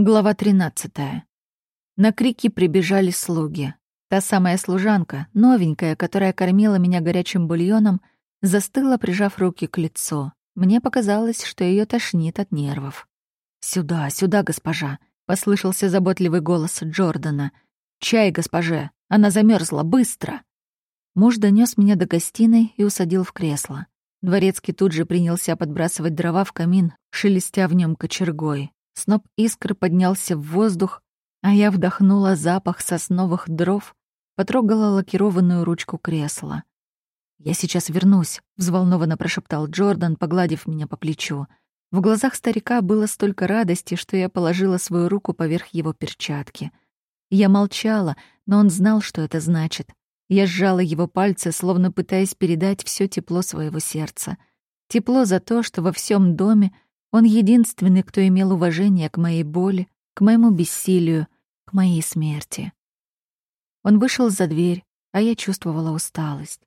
Глава 13. На крики прибежали слуги. Та самая служанка, новенькая, которая кормила меня горячим бульоном, застыла, прижав руки к лицу. Мне показалось, что ее тошнит от нервов. «Сюда, сюда, госпожа!» — послышался заботливый голос Джордана. «Чай, госпоже! Она замерзла, быстро!» Муж донес меня до гостиной и усадил в кресло. Дворецкий тут же принялся подбрасывать дрова в камин, шелестя в нем кочергой. Сноп искр поднялся в воздух, а я вдохнула запах сосновых дров, потрогала лакированную ручку кресла. «Я сейчас вернусь», — взволнованно прошептал Джордан, погладив меня по плечу. В глазах старика было столько радости, что я положила свою руку поверх его перчатки. Я молчала, но он знал, что это значит. Я сжала его пальцы, словно пытаясь передать все тепло своего сердца. Тепло за то, что во всем доме — он единственный, кто имел уважение к моей боли, к моему бессилию, к моей смерти. Он вышел за дверь, а я чувствовала усталость.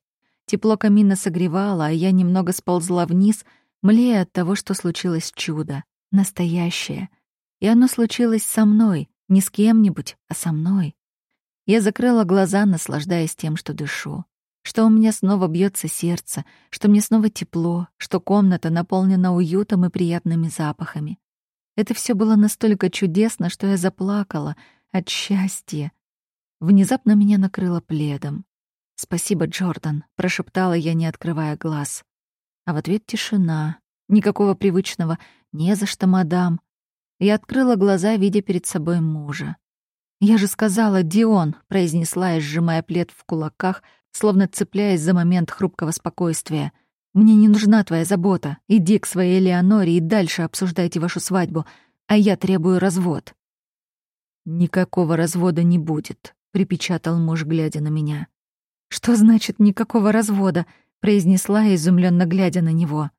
Тепло камина согревало, а я немного сползла вниз, млея от того, что случилось чудо, настоящее. И оно случилось со мной, не с кем-нибудь, а со мной. Я закрыла глаза, наслаждаясь тем, что дышу что у меня снова бьется сердце, что мне снова тепло, что комната наполнена уютом и приятными запахами. Это все было настолько чудесно, что я заплакала от счастья. Внезапно меня накрыло пледом. «Спасибо, Джордан», — прошептала я, не открывая глаз. А в ответ тишина. Никакого привычного «не за что, мадам». Я открыла глаза, видя перед собой мужа. «Я же сказала, Дион», — произнесла я, сжимая плед в кулаках, словно цепляясь за момент хрупкого спокойствия. «Мне не нужна твоя забота. Иди к своей Леоноре и дальше обсуждайте вашу свадьбу, а я требую развод». «Никакого развода не будет», — припечатал муж, глядя на меня. «Что значит «никакого развода»?» — произнесла, изумленно глядя на него.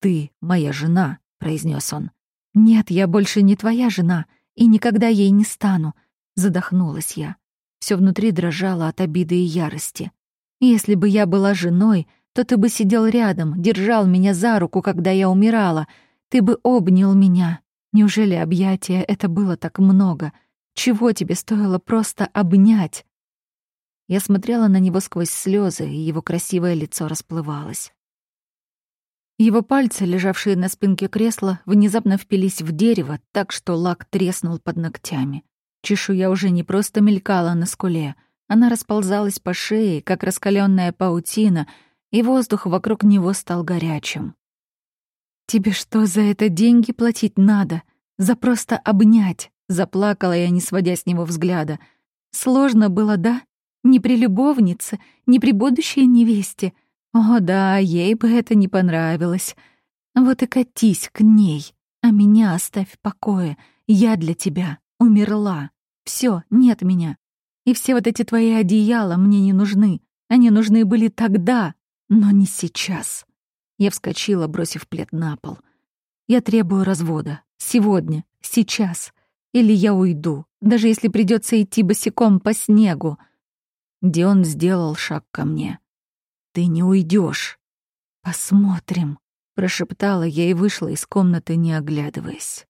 «Ты моя жена», — произнес он. «Нет, я больше не твоя жена и никогда ей не стану», — задохнулась я. Все внутри дрожало от обиды и ярости. Если бы я была женой, то ты бы сидел рядом, держал меня за руку, когда я умирала. Ты бы обнял меня. Неужели объятия — это было так много? Чего тебе стоило просто обнять? Я смотрела на него сквозь слезы, и его красивое лицо расплывалось. Его пальцы, лежавшие на спинке кресла, внезапно впились в дерево так, что лак треснул под ногтями. Чешуя уже не просто мелькала на скуле, она расползалась по шее, как раскаленная паутина, и воздух вокруг него стал горячим. «Тебе что, за это деньги платить надо? За просто обнять?» — заплакала я, не сводя с него взгляда. «Сложно было, да? Не при любовнице, не при будущей невесте. О да, ей бы это не понравилось. Вот и катись к ней, а меня оставь в покое, я для тебя Умерла. Все, нет меня. И все вот эти твои одеяла мне не нужны. Они нужны были тогда, но не сейчас. Я вскочила, бросив плед на пол. Я требую развода. Сегодня, сейчас. Или я уйду, даже если придется идти босиком по снегу. Дион сделал шаг ко мне. «Ты не уйдешь. «Посмотрим», — прошептала я и вышла из комнаты, не оглядываясь.